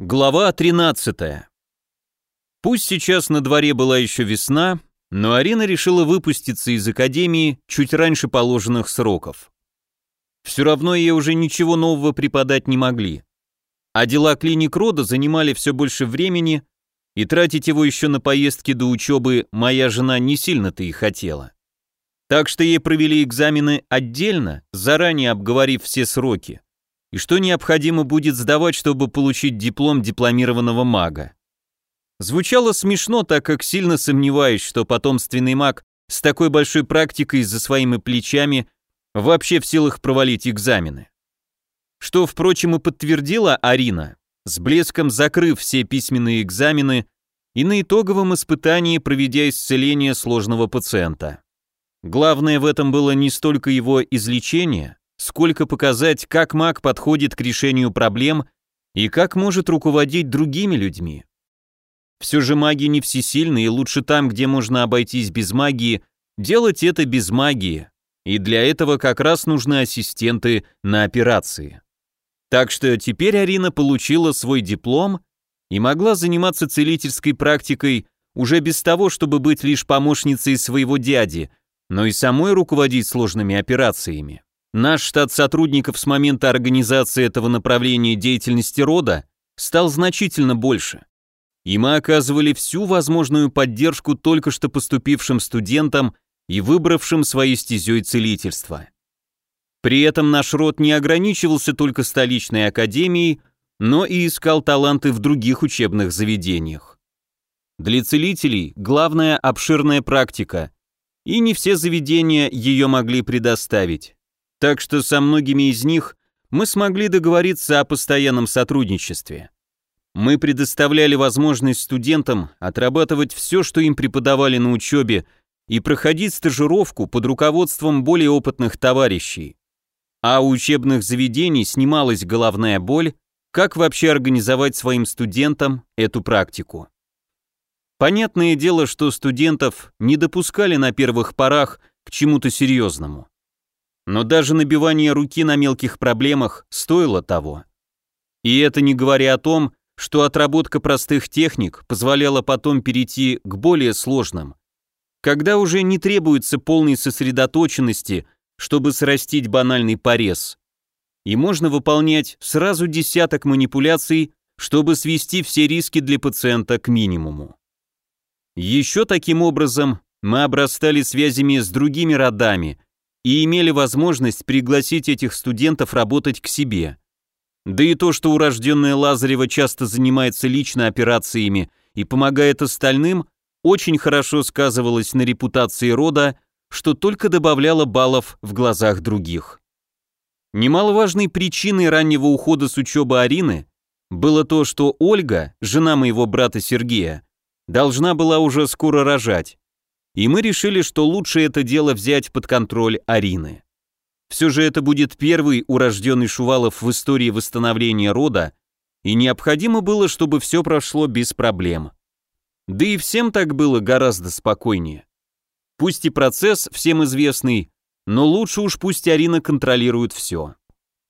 Глава 13. Пусть сейчас на дворе была еще весна, но Арина решила выпуститься из академии чуть раньше положенных сроков. Все равно ей уже ничего нового преподать не могли. А дела клиник рода занимали все больше времени, и тратить его еще на поездки до учебы моя жена не сильно-то и хотела. Так что ей провели экзамены отдельно, заранее обговорив все сроки и что необходимо будет сдавать, чтобы получить диплом дипломированного мага. Звучало смешно, так как сильно сомневаюсь, что потомственный маг с такой большой практикой за своими плечами вообще в силах провалить экзамены. Что, впрочем, и подтвердила Арина, с блеском закрыв все письменные экзамены и на итоговом испытании проведя исцеление сложного пациента. Главное в этом было не столько его излечение, сколько показать, как маг подходит к решению проблем и как может руководить другими людьми. Все же маги не всесильны, и лучше там, где можно обойтись без магии, делать это без магии, и для этого как раз нужны ассистенты на операции. Так что теперь Арина получила свой диплом и могла заниматься целительской практикой уже без того, чтобы быть лишь помощницей своего дяди, но и самой руководить сложными операциями. Наш штат сотрудников с момента организации этого направления деятельности рода стал значительно больше. И мы оказывали всю возможную поддержку только что поступившим студентам и выбравшим своей стезей целительства. При этом наш род не ограничивался только столичной академией, но и искал таланты в других учебных заведениях. Для целителей главная обширная практика, и не все заведения ее могли предоставить так что со многими из них мы смогли договориться о постоянном сотрудничестве. Мы предоставляли возможность студентам отрабатывать все, что им преподавали на учебе, и проходить стажировку под руководством более опытных товарищей. А у учебных заведений снималась головная боль, как вообще организовать своим студентам эту практику. Понятное дело, что студентов не допускали на первых порах к чему-то серьезному. Но даже набивание руки на мелких проблемах стоило того. И это не говоря о том, что отработка простых техник позволяла потом перейти к более сложным, когда уже не требуется полной сосредоточенности, чтобы срастить банальный порез. И можно выполнять сразу десяток манипуляций, чтобы свести все риски для пациента к минимуму. Еще таким образом мы обрастали связями с другими родами, и имели возможность пригласить этих студентов работать к себе. Да и то, что урожденная Лазарева часто занимается лично операциями и помогает остальным, очень хорошо сказывалось на репутации рода, что только добавляло баллов в глазах других. Немаловажной причиной раннего ухода с учебы Арины было то, что Ольга, жена моего брата Сергея, должна была уже скоро рожать и мы решили, что лучше это дело взять под контроль Арины. Все же это будет первый урожденный Шувалов в истории восстановления рода, и необходимо было, чтобы все прошло без проблем. Да и всем так было гораздо спокойнее. Пусть и процесс всем известный, но лучше уж пусть Арина контролирует все.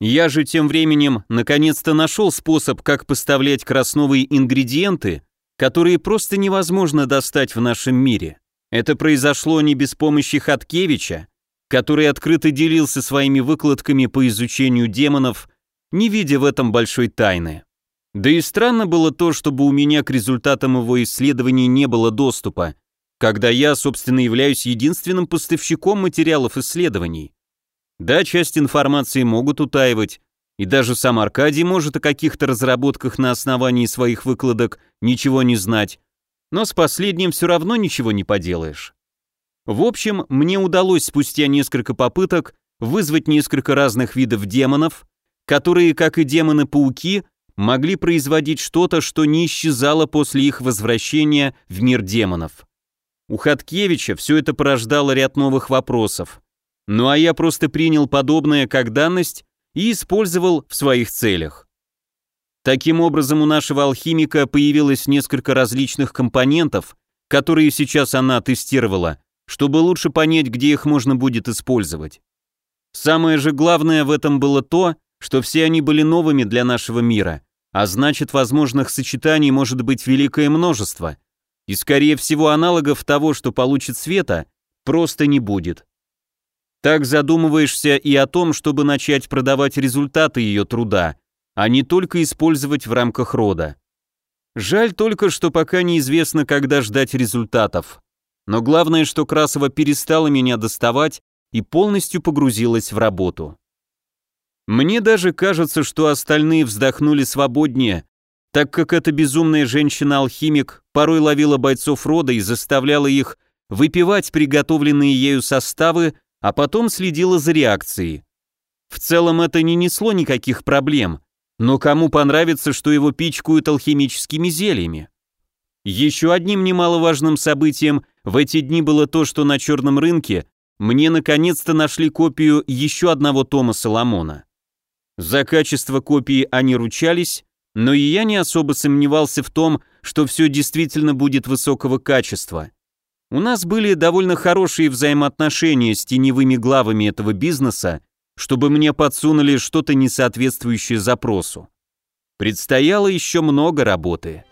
Я же тем временем наконец-то нашел способ, как поставлять красновые ингредиенты, которые просто невозможно достать в нашем мире. Это произошло не без помощи Хаткевича, который открыто делился своими выкладками по изучению демонов, не видя в этом большой тайны. Да и странно было то, чтобы у меня к результатам его исследований не было доступа, когда я, собственно, являюсь единственным поставщиком материалов исследований. Да, часть информации могут утаивать, и даже сам Аркадий может о каких-то разработках на основании своих выкладок ничего не знать, но с последним все равно ничего не поделаешь. В общем, мне удалось спустя несколько попыток вызвать несколько разных видов демонов, которые, как и демоны-пауки, могли производить что-то, что не исчезало после их возвращения в мир демонов. У Хаткевича все это порождало ряд новых вопросов. Ну а я просто принял подобное как данность и использовал в своих целях. Таким образом, у нашего алхимика появилось несколько различных компонентов, которые сейчас она тестировала, чтобы лучше понять, где их можно будет использовать. Самое же главное в этом было то, что все они были новыми для нашего мира, а значит возможных сочетаний может быть великое множество, и скорее всего аналогов того, что получит Света, просто не будет. Так задумываешься и о том, чтобы начать продавать результаты ее труда, а не только использовать в рамках рода. Жаль только, что пока неизвестно, когда ждать результатов. Но главное, что Красова перестала меня доставать и полностью погрузилась в работу. Мне даже кажется, что остальные вздохнули свободнее, так как эта безумная женщина-алхимик порой ловила бойцов рода и заставляла их выпивать приготовленные ею составы, а потом следила за реакцией. В целом это не несло никаких проблем, но кому понравится, что его пичкают алхимическими зельями? Еще одним немаловажным событием в эти дни было то, что на черном рынке мне наконец-то нашли копию еще одного тома Соломона. За качество копии они ручались, но и я не особо сомневался в том, что все действительно будет высокого качества. У нас были довольно хорошие взаимоотношения с теневыми главами этого бизнеса, чтобы мне подсунули что-то не соответствующее запросу. Предстояло еще много работы.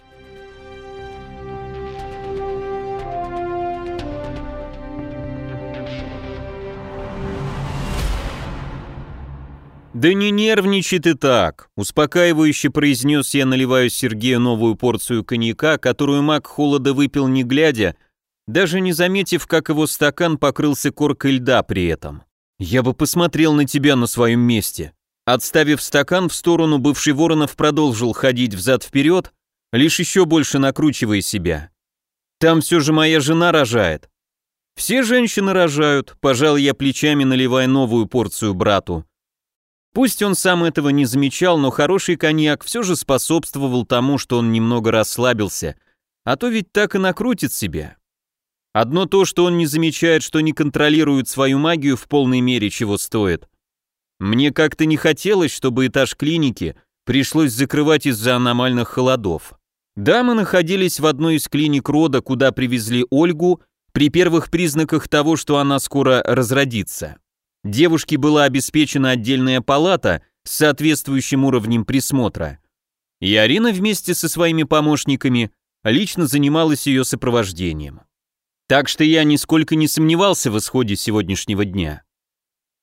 «Да не нервничай ты так», — успокаивающе произнес я, наливаю Сергею новую порцию коньяка, которую маг холода выпил не глядя, даже не заметив, как его стакан покрылся коркой льда при этом. «Я бы посмотрел на тебя на своем месте». Отставив стакан в сторону, бывший Воронов продолжил ходить взад-вперед, лишь еще больше накручивая себя. «Там все же моя жена рожает». «Все женщины рожают», – пожал я плечами, наливая новую порцию брату. Пусть он сам этого не замечал, но хороший коньяк все же способствовал тому, что он немного расслабился, а то ведь так и накрутит себя. Одно то, что он не замечает, что не контролирует свою магию в полной мере, чего стоит. Мне как-то не хотелось, чтобы этаж клиники пришлось закрывать из-за аномальных холодов. Да, мы находились в одной из клиник рода, куда привезли Ольгу, при первых признаках того, что она скоро разродится. Девушке была обеспечена отдельная палата с соответствующим уровнем присмотра. И Арина вместе со своими помощниками лично занималась ее сопровождением. Так что я нисколько не сомневался в исходе сегодняшнего дня.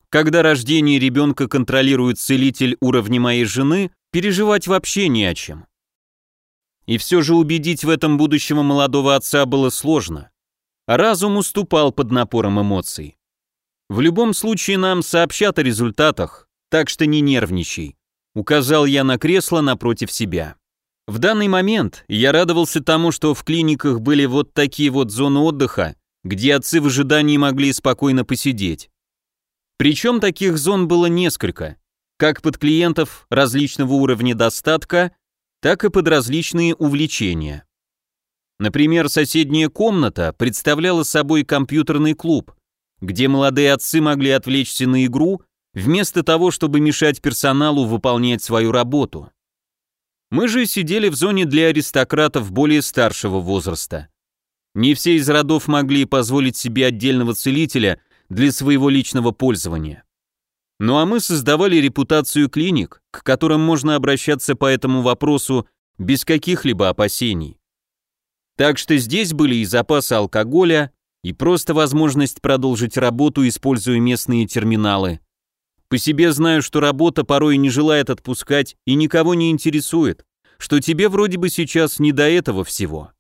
Когда рождение ребенка контролирует целитель уровня моей жены, переживать вообще не о чем. И все же убедить в этом будущего молодого отца было сложно. Разум уступал под напором эмоций. В любом случае нам сообщат о результатах, так что не нервничай. Указал я на кресло напротив себя. В данный момент я радовался тому, что в клиниках были вот такие вот зоны отдыха, где отцы в ожидании могли спокойно посидеть. Причем таких зон было несколько, как под клиентов различного уровня достатка, так и под различные увлечения. Например, соседняя комната представляла собой компьютерный клуб, где молодые отцы могли отвлечься на игру, вместо того, чтобы мешать персоналу выполнять свою работу. Мы же сидели в зоне для аристократов более старшего возраста. Не все из родов могли позволить себе отдельного целителя для своего личного пользования. Ну а мы создавали репутацию клиник, к которым можно обращаться по этому вопросу без каких-либо опасений. Так что здесь были и запасы алкоголя, и просто возможность продолжить работу, используя местные терминалы. По себе знаю, что работа порой не желает отпускать и никого не интересует, что тебе вроде бы сейчас не до этого всего.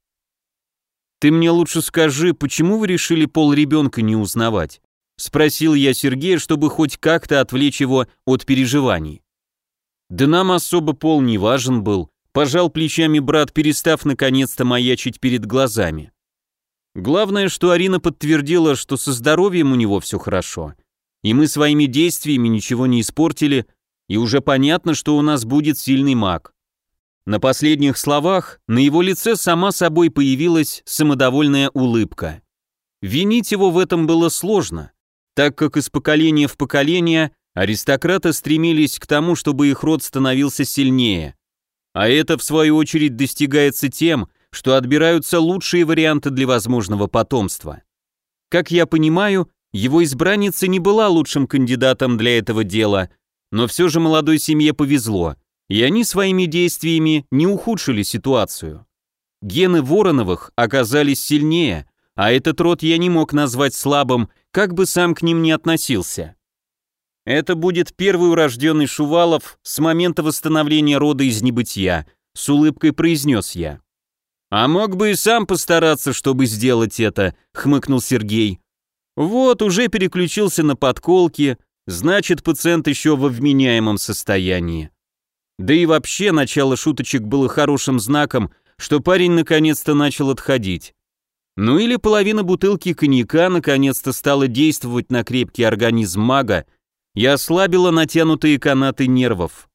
Ты мне лучше скажи, почему вы решили пол ребенка не узнавать? Спросил я Сергея, чтобы хоть как-то отвлечь его от переживаний. Да нам особо пол не важен был, пожал плечами брат, перестав наконец-то маячить перед глазами. Главное, что Арина подтвердила, что со здоровьем у него все хорошо. И мы своими действиями ничего не испортили, и уже понятно, что у нас будет сильный маг. На последних словах на его лице сама собой появилась самодовольная улыбка. Винить его в этом было сложно, так как из поколения в поколение аристократы стремились к тому, чтобы их род становился сильнее. А это, в свою очередь, достигается тем, что отбираются лучшие варианты для возможного потомства. Как я понимаю, его избранница не была лучшим кандидатом для этого дела, но все же молодой семье повезло. и они своими действиями не ухудшили ситуацию. Гены Вороновых оказались сильнее, а этот род я не мог назвать слабым, как бы сам к ним не относился. Это будет первый урожденный Шувалов с момента восстановления рода из небытия, с улыбкой произнес я. «А мог бы и сам постараться, чтобы сделать это», — хмыкнул Сергей. «Вот, уже переключился на подколки, значит, пациент еще во вменяемом состоянии». Да и вообще, начало шуточек было хорошим знаком, что парень наконец-то начал отходить. Ну или половина бутылки коньяка наконец-то стала действовать на крепкий организм мага и ослабила натянутые канаты нервов.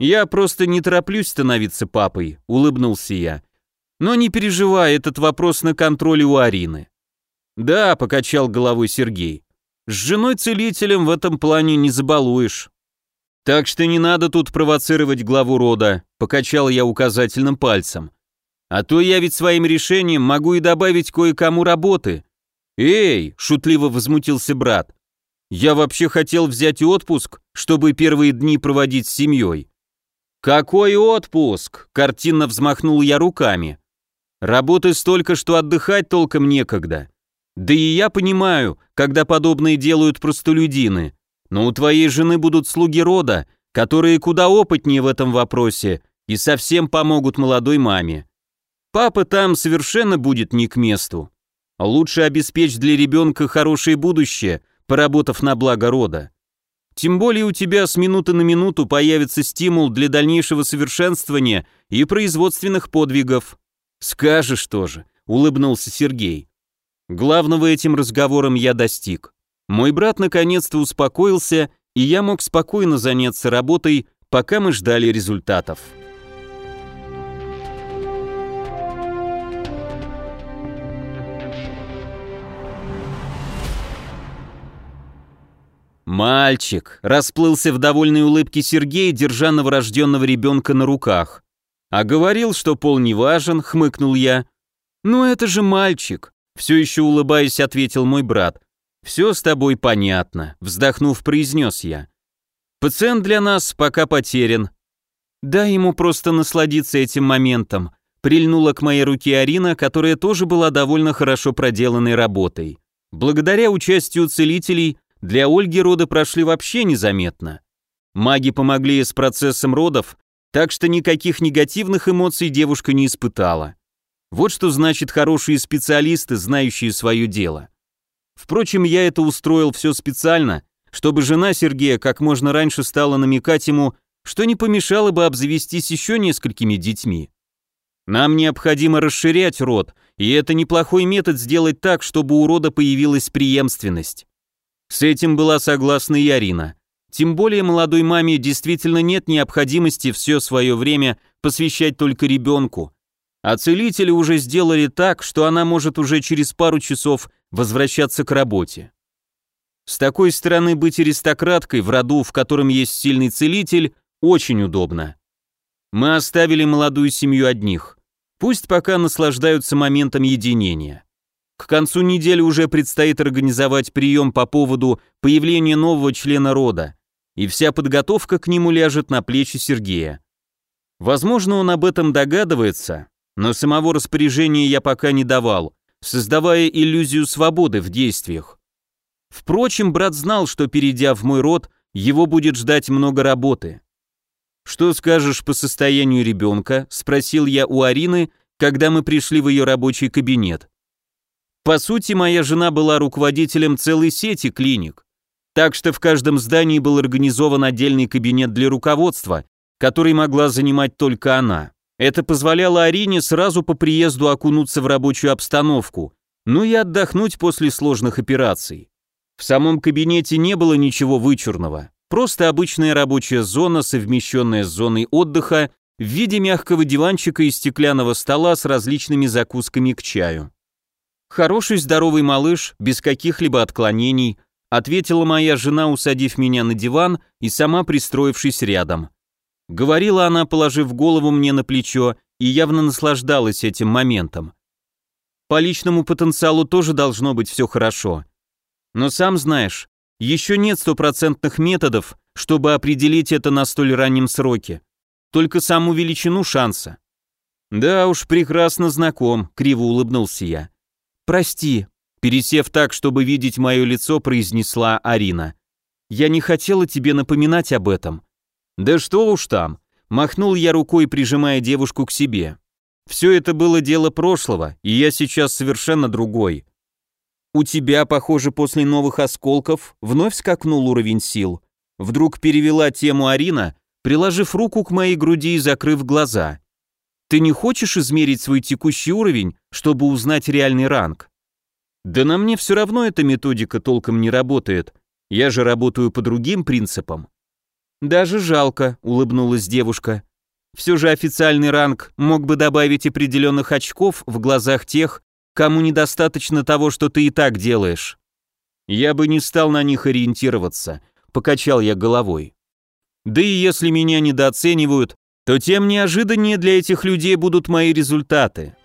«Я просто не тороплюсь становиться папой», — улыбнулся я. «Но не переживай, этот вопрос на контроле у Арины». «Да», — покачал головой Сергей. «С женой-целителем в этом плане не забалуешь». «Так что не надо тут провоцировать главу рода», — покачал я указательным пальцем. «А то я ведь своим решением могу и добавить кое-кому работы». «Эй!» — шутливо возмутился брат. «Я вообще хотел взять отпуск, чтобы первые дни проводить с семьей». «Какой отпуск?» — картинно взмахнул я руками. «Работы столько, что отдыхать толком некогда. Да и я понимаю, когда подобные делают простолюдины, но у твоей жены будут слуги рода, которые куда опытнее в этом вопросе и совсем помогут молодой маме. Папа там совершенно будет не к месту. Лучше обеспечь для ребенка хорошее будущее, поработав на благо рода. Тем более у тебя с минуты на минуту появится стимул для дальнейшего совершенствования и производственных подвигов. Скажешь тоже, улыбнулся Сергей. Главного этим разговором я достиг. Мой брат наконец-то успокоился, и я мог спокойно заняться работой, пока мы ждали результатов. «Мальчик!» – расплылся в довольной улыбке Сергей, держа новорожденного ребенка на руках. «А говорил, что пол не важен», – хмыкнул я. «Ну это же мальчик!» – все еще улыбаясь, ответил мой брат. «Все с тобой понятно», – вздохнув, произнес я. «Пациент для нас пока потерян. Дай ему просто насладиться этим моментом», – прильнула к моей руке Арина, которая тоже была довольно хорошо проделанной работой. Благодаря участию целителей для Ольги роды прошли вообще незаметно. Маги помогли с процессом родов, так что никаких негативных эмоций девушка не испытала. Вот что значит хорошие специалисты, знающие свое дело. Впрочем, я это устроил все специально, чтобы жена Сергея как можно раньше стала намекать ему, что не помешало бы обзавестись еще несколькими детьми. Нам необходимо расширять род, и это неплохой метод сделать так, чтобы у рода появилась преемственность. С этим была согласна и Арина. Тем более молодой маме действительно нет необходимости все свое время посвящать только ребенку. А целители уже сделали так, что она может уже через пару часов возвращаться к работе. С такой стороны быть аристократкой в роду, в котором есть сильный целитель, очень удобно. Мы оставили молодую семью одних. Пусть пока наслаждаются моментом единения. К концу недели уже предстоит организовать прием по поводу появления нового члена рода, и вся подготовка к нему ляжет на плечи Сергея. Возможно, он об этом догадывается, но самого распоряжения я пока не давал, создавая иллюзию свободы в действиях. Впрочем, брат знал, что, перейдя в мой род, его будет ждать много работы. «Что скажешь по состоянию ребенка?» – спросил я у Арины, когда мы пришли в ее рабочий кабинет. По сути, моя жена была руководителем целой сети клиник, так что в каждом здании был организован отдельный кабинет для руководства, который могла занимать только она. Это позволяло Арине сразу по приезду окунуться в рабочую обстановку, ну и отдохнуть после сложных операций. В самом кабинете не было ничего вычурного, просто обычная рабочая зона, совмещенная с зоной отдыха в виде мягкого диванчика и стеклянного стола с различными закусками к чаю. «Хороший здоровый малыш, без каких-либо отклонений», ответила моя жена, усадив меня на диван и сама пристроившись рядом. Говорила она, положив голову мне на плечо, и явно наслаждалась этим моментом. По личному потенциалу тоже должно быть все хорошо. Но сам знаешь, еще нет стопроцентных методов, чтобы определить это на столь раннем сроке. только саму величину шанса. Да уж, прекрасно знаком, криво улыбнулся я. Прости, пересев так, чтобы видеть мое лицо, произнесла Арина. Я не хотела тебе напоминать об этом. Да что уж там, махнул я рукой, прижимая девушку к себе. Все это было дело прошлого, и я сейчас совершенно другой. У тебя, похоже, после новых осколков вновь скакнул уровень сил. Вдруг перевела тему Арина, приложив руку к моей груди и закрыв глаза. Ты не хочешь измерить свой текущий уровень, чтобы узнать реальный ранг? Да на мне все равно эта методика толком не работает. Я же работаю по другим принципам. Даже жалко, улыбнулась девушка. Все же официальный ранг мог бы добавить определенных очков в глазах тех, кому недостаточно того, что ты и так делаешь. Я бы не стал на них ориентироваться, покачал я головой. Да и если меня недооценивают, то тем неожиданнее для этих людей будут мои результаты.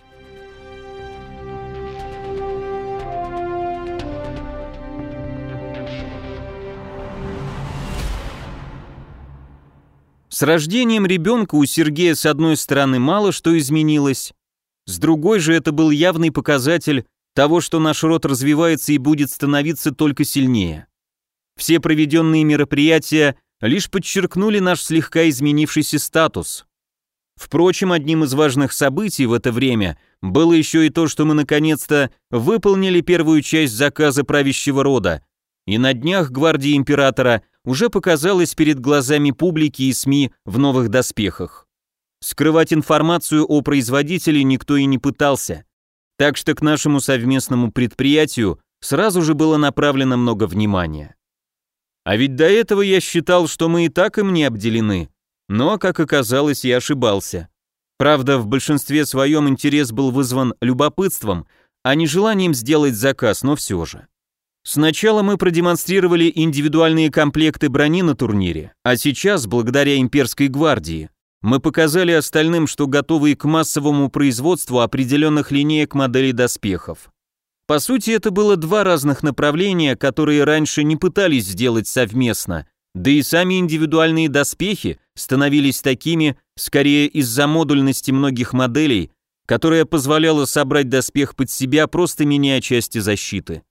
С рождением ребенка у Сергея с одной стороны мало что изменилось, с другой же это был явный показатель того, что наш род развивается и будет становиться только сильнее. Все проведенные мероприятия лишь подчеркнули наш слегка изменившийся статус. Впрочем, одним из важных событий в это время было еще и то, что мы наконец-то выполнили первую часть заказа правящего рода, и на днях гвардии императора уже показалась перед глазами публики и СМИ в новых доспехах. Скрывать информацию о производителе никто и не пытался, так что к нашему совместному предприятию сразу же было направлено много внимания. А ведь до этого я считал, что мы и так им не обделены, но, как оказалось, я ошибался. Правда, в большинстве своем интерес был вызван любопытством, а не желанием сделать заказ, но все же. Сначала мы продемонстрировали индивидуальные комплекты брони на турнире, а сейчас, благодаря имперской гвардии, мы показали остальным, что готовы к массовому производству определенных линеек моделей доспехов. По сути, это было два разных направления, которые раньше не пытались сделать совместно, да и сами индивидуальные доспехи становились такими, скорее из-за модульности многих моделей, которая позволяла собрать доспех под себя, просто меняя части защиты.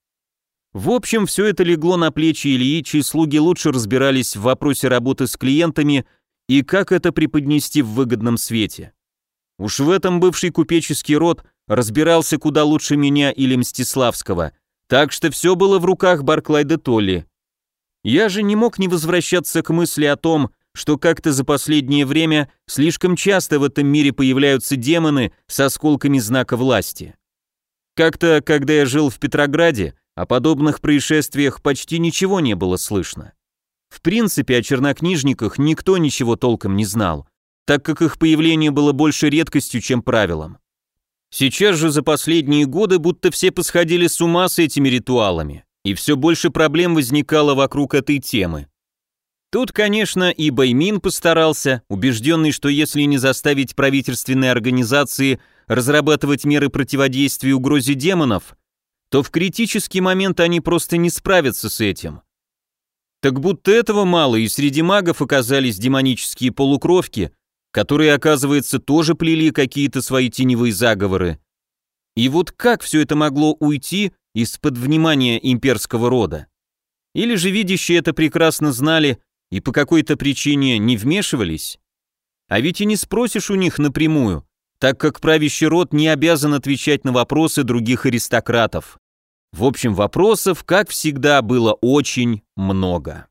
В общем, все это легло на плечи Ильи, чьи слуги лучше разбирались в вопросе работы с клиентами и как это преподнести в выгодном свете. Уж в этом бывший купеческий род разбирался куда лучше меня или Мстиславского, так что все было в руках Барклайда Толли. Я же не мог не возвращаться к мысли о том, что как-то за последнее время слишком часто в этом мире появляются демоны с осколками знака власти. Как-то, когда я жил в Петрограде, о подобных происшествиях почти ничего не было слышно. В принципе, о чернокнижниках никто ничего толком не знал, так как их появление было больше редкостью, чем правилом. Сейчас же за последние годы будто все посходили с ума с этими ритуалами, и все больше проблем возникало вокруг этой темы. Тут, конечно, и Баймин постарался, убежденный, что если не заставить правительственные организации разрабатывать меры противодействия угрозе демонов, то в критический момент они просто не справятся с этим. Так будто этого мало, и среди магов оказались демонические полукровки, которые, оказывается, тоже плели какие-то свои теневые заговоры. И вот как все это могло уйти из-под внимания имперского рода? Или же видящие это прекрасно знали и по какой-то причине не вмешивались? А ведь и не спросишь у них напрямую, так как правящий род не обязан отвечать на вопросы других аристократов. В общем, вопросов, как всегда, было очень много.